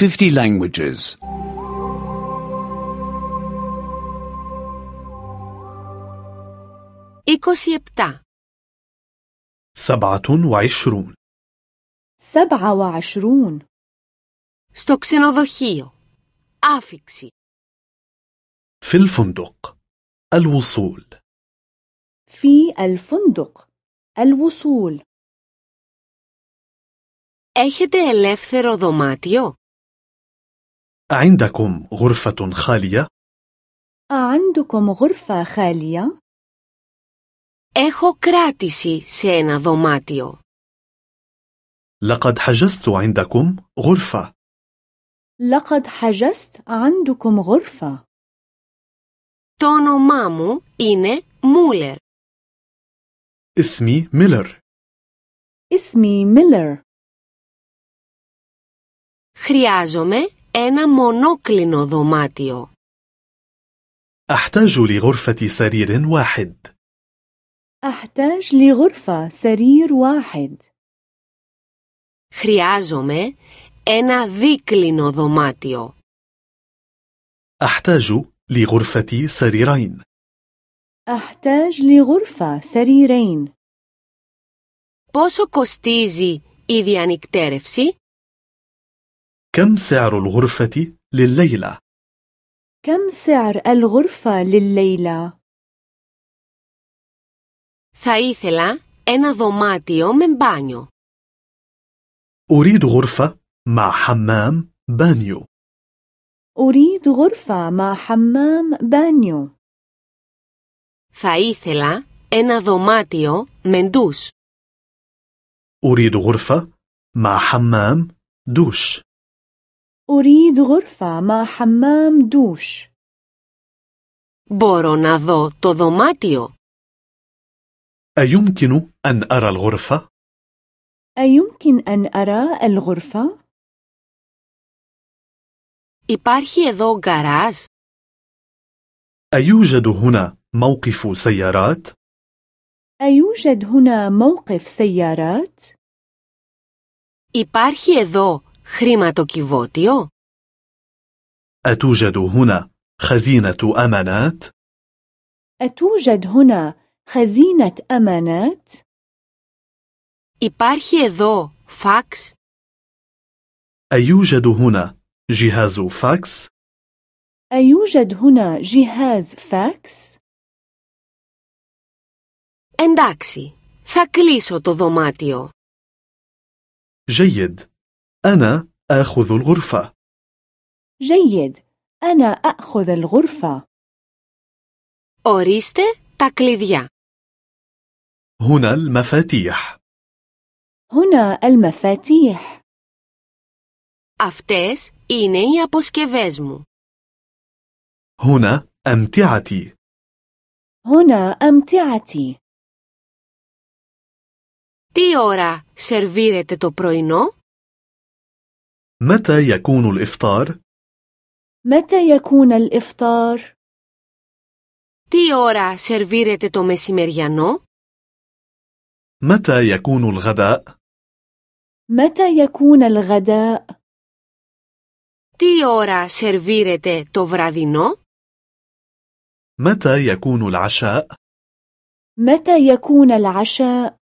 50 languages. 27. سبعة وعشرون سبعة وعشرون Στο ξενοδοχείο. Άφηξη. في الفندق الوصول في الفندق الوصول Έχετε ελεύθερο δωμάτιο? عندكم غرفة خالية؟ أعندكم غرفة خالية؟ Έχω κράτηση σε ένα δωμάτιο. لقد حجزت عندكم غرفة لقد حجزت عندكم غرفة Το όνομά μου είναι Μούλερ. اسمي ميلر اسمي ميلر Χρειάζομαι ένα μονόκλινο δωμάτιο. أحتاج لغرفة سرير واحد أحتاج لغرفة سرير واحد Χρειάζομαι ένα δίκλινο δωμάτιο. أحتاج لغرفة سريرين أحتاج لغرفة سريرين Πόσο κοστίζει η διανυκτέρευση? كم سعر الغرفة لليلة؟ كم سعر الغرفة لليلة؟ Θα ήθελα ένα δωμάτιο με μπάνιο. أريد غرفة مع حمام بانيو أريد غرفة مع حمام بانيو Θα ήθελα ένα δωμάτιο με ντους. أريد غرفة مع حمام دوش أريد غرفة مع حمام دوش Μπορώ να δω το δωμάτιο. أيمكن أن أرى الغرفة؟ أيمكن أن أرى الغرفة؟ Υπάρχει εδώ γκαράζ? أيوجد هنا موقف سيارات؟ أيوجد هنا موقف سيارات؟ Υπάρχει εδώ χρηματοκιβώτιο? أتوجد هنا خزينة أمانات؟ أتوجد هنا خزينة أمانات؟ Υπάρχει εδώ φαξ? أيوجد هنا جهاز فاكس؟ أيوجد هنا جهاز فاكس؟ Εντάξει, θα κλείσω το δωμάτιο. جيد أنا آخذ الغرفة جيد أنا أخذ الغرفة Ορίστε τα κλειδιά. هنا المفاتيح هنا المفاتيح Αυτές είναι οι αποσκευές μου. هنا أمتعتي هنا أمتعتي Τι ώρα σερβίρετε το πρωινό? متى يكون الإفطار؟ متى يكون الإفطار؟ Τι ώρα σερβίρετε το μεσημεριανό? متى يكون الغداء؟ متى يكون الغداء؟ Τι ώρα σερβίρετε το βραδινό? متى يكون العشاء؟ متى يكون العشاء؟